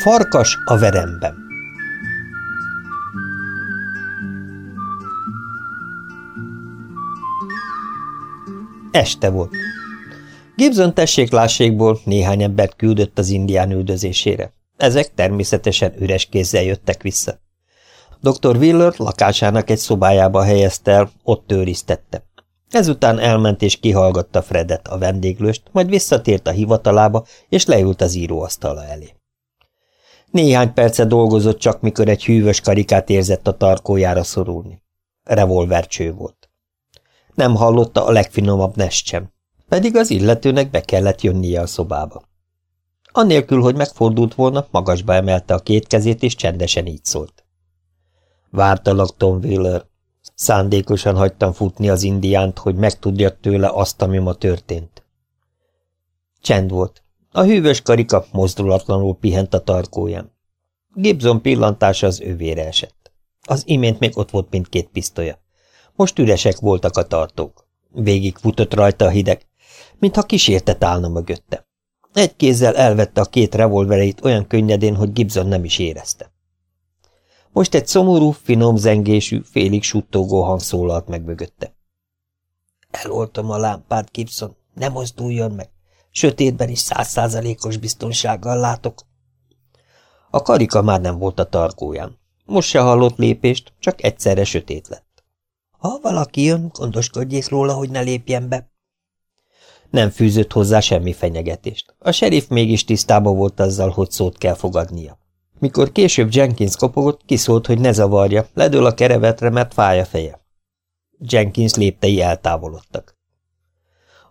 Farkas a veremben Este volt. Gibson tesséklásségból néhány embert küldött az indián üldözésére. Ezek természetesen üres kézzel jöttek vissza. Dr. Wheeler lakásának egy szobájába helyezte el, ott őriztette. Ezután elment és kihallgatta Fredet, a vendéglőst, majd visszatért a hivatalába, és leült az íróasztala elé. Néhány perce dolgozott csak, mikor egy hűvös karikát érzett a tarkójára szorulni. Revolvercső volt. Nem hallotta a legfinomabb nest sem, pedig az illetőnek be kellett jönnie a szobába. Annélkül, hogy megfordult volna, magasba emelte a két kezét, és csendesen így szólt. Vártalak, Tom Wheeler. Szándékosan hagytam futni az indiánt, hogy megtudjak tőle azt, ami ma történt. Csend volt. A hűvös karika mozdulatlanul pihent a tarkóján. Gibson pillantása az övére esett. Az imént még ott volt mindkét pisztolya. Most üresek voltak a tartók. Végig futott rajta a hideg, mintha kísértet állna mögötte. Egy kézzel elvette a két revolvereit olyan könnyedén, hogy Gibson nem is érezte. Most egy szomorú, finom zengésű, félig suttogó hang szólalt meg mögötte. Eloltom a lámpát, Gibson, ne mozduljon meg. Sötétben is százszázalékos biztonsággal látok. A karika már nem volt a tarkóján. Most se hallott lépést, csak egyszerre sötét lett. Ha valaki jön, gondoskodjék róla, hogy ne lépjen be. Nem fűzött hozzá semmi fenyegetést. A sheriff mégis tisztában volt azzal, hogy szót kell fogadnia. Mikor később Jenkins kopogott, kiszólt, hogy ne zavarja, ledől a kerevetre, mert fáj a feje. Jenkins léptei eltávolodtak.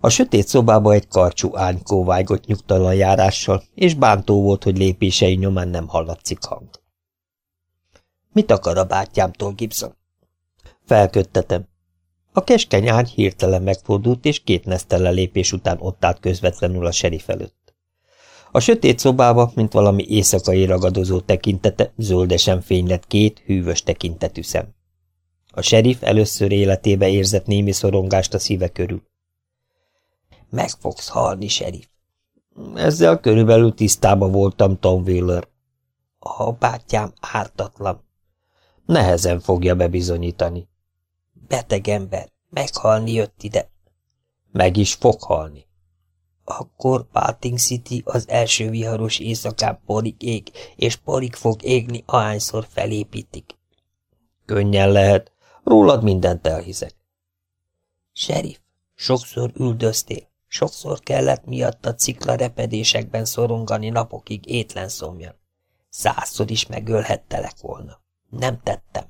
A sötét szobába egy karcsú ánykó vágott nyugtalan járással, és bántó volt, hogy lépései nyomán nem hallatszik hang. Mit akar a bátyámtól, Gibson? Felköttetem. A keskeny ágy hirtelen megfordult, és két nesztele lépés után ott állt közvetlenül a serif előtt. A sötét szobába, mint valami éjszakai ragadozó tekintete, zöldesen fénylett két hűvös tekintetű szem. A serif először életébe érzett némi szorongást a szíve körül. Meg fogsz halni, serif. Ezzel körülbelül tisztába voltam, Tom Wheeler. A bátyám ártatlan. Nehezen fogja bebizonyítani. Beteg ember, meghalni jött ide. Meg is fog halni. Akkor Balting City az első viharos éjszakán porig ég, és porig fog égni, ahányszor felépítik. Könnyen lehet, rólad mindent elhiszek. Sheriff, sokszor üldöztél, sokszor kellett miatt a cikla repedésekben szorongani napokig étlen szomjan. Százszor is megölhettelek volna. Nem tettem.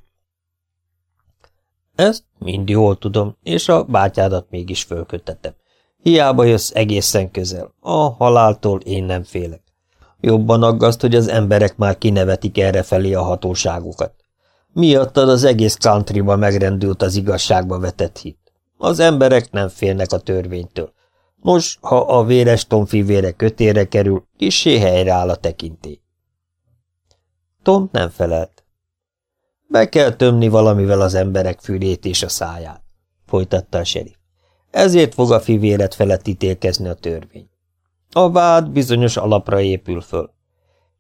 Ezt mind jól tudom, és a bátyádat mégis fölkötettem. Hiába jössz egészen közel. A haláltól én nem félek. Jobban aggaszt, hogy az emberek már kinevetik errefelé a hatóságukat. Miattad az egész countryba megrendült az igazságba vetett hit. Az emberek nem félnek a törvénytől. Nos, ha a véres Tom fivére kötére kerül, kissé helyreáll a tekintély. Tom nem felelt. Be kell tömni valamivel az emberek fülét és a száját, folytatta a serif. Ezért fog a fivéret felett ítélkezni a törvény. A vád bizonyos alapra épül föl.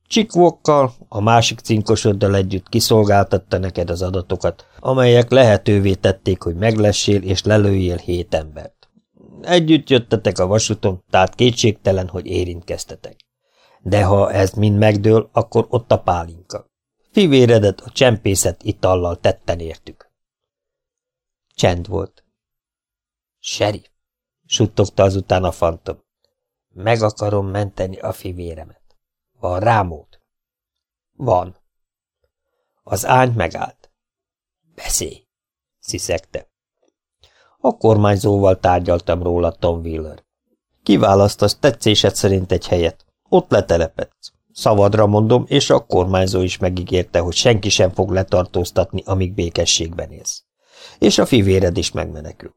Csikvokkal, a másik cinkosoddal együtt kiszolgáltatta neked az adatokat, amelyek lehetővé tették, hogy meglessél és lelőjél hét embert. Együtt jöttetek a vasúton, tehát kétségtelen, hogy érintkeztetek. De ha ez mind megdől, akkor ott a pálinka. Fivéredet a csempészet itallal tetten értük. Csend volt. Serif, suttogta azután a fantom. Meg akarom menteni a fivéremet. Van rámód? Van. Az ány megállt. Beszélj, sziszegte. A kormányzóval tárgyaltam róla, Tom Wheeler. Kiválasztasz tetszésed szerint egy helyet. Ott letelepedsz. Szavadra mondom, és a kormányzó is megígérte, hogy senki sem fog letartóztatni, amíg békességben élsz. És a fivéred is megmenekül.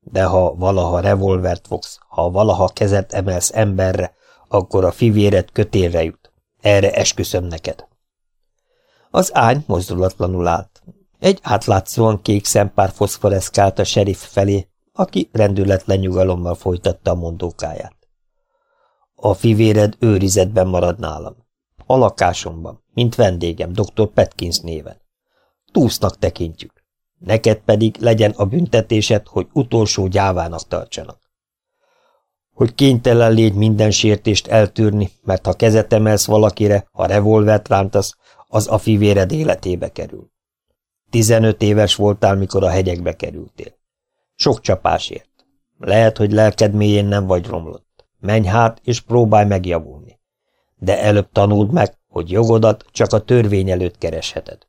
De ha valaha revolvert fogsz, ha valaha kezet emelsz emberre, akkor a fivéred kötélre jut. Erre esküszöm neked. Az ány mozdulatlanul állt. Egy átlátszóan kék szempár foszforeszkált a serif felé, aki rendületlen nyugalommal folytatta a mondókáját. A fivéred őrizetben marad nálam. a lakásomban, mint vendégem, dr. Petkins néven. Túsznak tekintjük. Neked pedig legyen a büntetésed, hogy utolsó gyávának tartsanak. Hogy kénytelen légy minden sértést eltűrni, mert ha kezet emelsz valakire, ha revolvert rántasz, az a fivéred életébe kerül. Tizenöt éves voltál, mikor a hegyekbe kerültél. Sok csapásért. Lehet, hogy lelked mélyén nem vagy romlott. Menj hát, és próbálj megjavulni. De előbb tanuld meg, hogy jogodat csak a törvény előtt keresheted.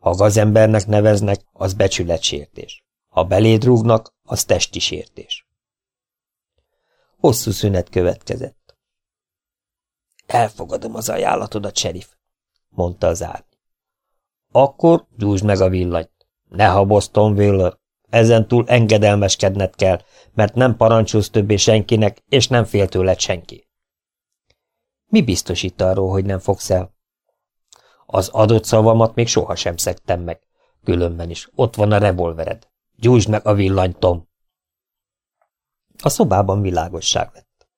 Ha gazembernek neveznek, az becsületsértés. Ha beléd rúgnak, az testi sértés. Hosszú szünet következett. Elfogadom az ajánlatodat, sheriff, mondta az árny. Akkor gyújtsd meg a villanyt. Ne habozz, Tom Wheeler. Ezentúl engedelmeskedned kell, mert nem parancsolsz többé senkinek, és nem fél tőled senki. Mi biztosít arról, hogy nem fogsz el? Az adott szavamat még sohasem szektem meg. Különben is, ott van a revolvered. Gyújtsd meg a villanyt, Tom! A szobában világosság lett.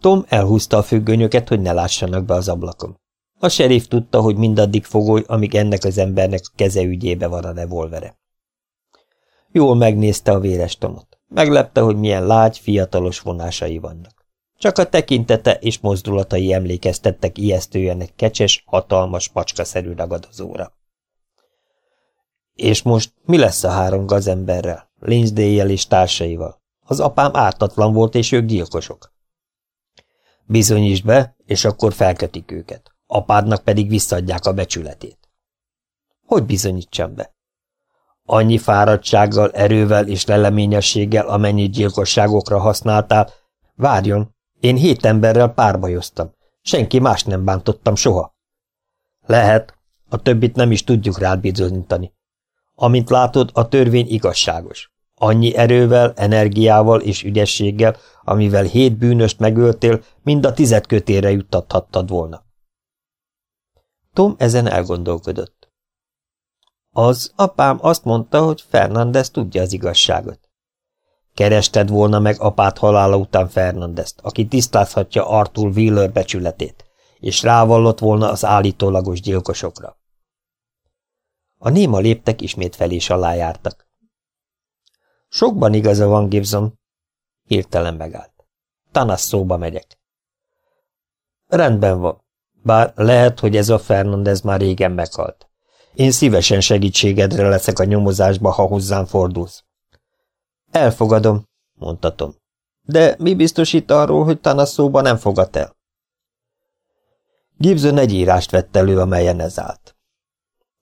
Tom elhúzta a függönyöket, hogy ne lássanak be az ablakon. A serif tudta, hogy mindaddig fogoly, amíg ennek az embernek keze ügyébe van a revolvere. Jól megnézte a véres Tomot. Meglepte, hogy milyen lágy, fiatalos vonásai vannak. Csak a tekintete és mozdulatai emlékeztettek ijesztően egy kecses, hatalmas, macskaszerű ragadozóra. És most mi lesz a három gazemberrel, Linzdéjjel és társaival? Az apám ártatlan volt, és ők gyilkosok. Bizonyítsd be, és akkor felkötik őket. Apádnak pedig visszadják a becsületét. Hogy bizonyítsam be? Annyi fáradtsággal, erővel és leleményességgel, amennyi gyilkosságokra használtál, várjon, én hét emberrel párbajoztam. Senki más nem bántottam soha. Lehet, a többit nem is tudjuk rád bizonyítani. Amint látod, a törvény igazságos. Annyi erővel, energiával és ügyességgel, amivel hét bűnöst megöltél, mind a tized kötére juttathattad volna. Tom ezen elgondolkodott. Az apám azt mondta, hogy Fernandez tudja az igazságot. Kerested volna meg apát halála után Fernandezt, aki tisztázhatja Arthur Wheeler becsületét, és rávallott volna az állítólagos gyilkosokra. A néma léptek ismét fel és alá jártak. Sokban igaza van, Gibson. Hirtelen megállt. Tanas szóba megyek. Rendben van, bár lehet, hogy ez a Fernandez már régen meghalt. Én szívesen segítségedre leszek a nyomozásba, ha hozzám fordulsz. Elfogadom, mondtatom. De mi biztosít arról, hogy Tanas szóba nem fogad el? Gibson egy írást vett elő, amelyen ez állt.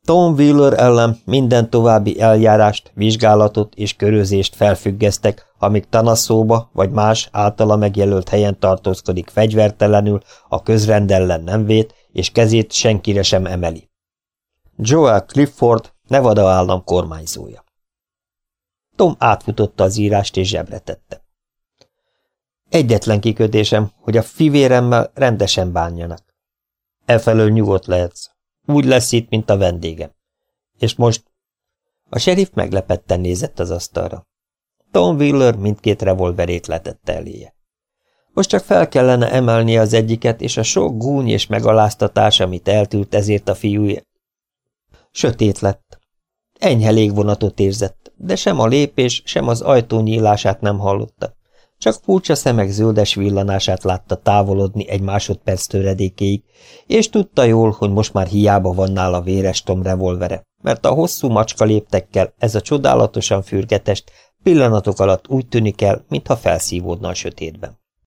Tom Wheeler ellen minden további eljárást, vizsgálatot és körözést felfüggesztek, amíg Tanasszóba vagy más általa megjelölt helyen tartózkodik fegyvertelenül, a közrend ellen nem vét, és kezét senkire sem emeli. Joel Clifford, Nevada állam kormányzója. Tom átfutotta az írást és zsebre tette. Egyetlen kikötésem, hogy a fivéremmel rendesen bánjanak. Efelől nyugodt lehetsz. Úgy lesz itt, mint a vendégem. És most... A sheriff meglepetten nézett az asztalra. Tom Wheeler mindkét revolverét letette eléje. Most csak fel kellene emelnie az egyiket, és a sok gúny és megaláztatás, amit eltűrt ezért a fiúja. Sötét lett. Enyhe légvonatot érzett, de sem a lépés, sem az ajtó nyílását nem hallotta. Csak furcsa szemek zöldes villanását látta távolodni egy másodperc töredékéig, és tudta jól, hogy most már hiába van nála véres Tom revolvere, mert a hosszú macska léptekkel ez a csodálatosan fürgetest pillanatok alatt úgy tűnik el, mintha felszívódna a sötétben.